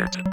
Amplified.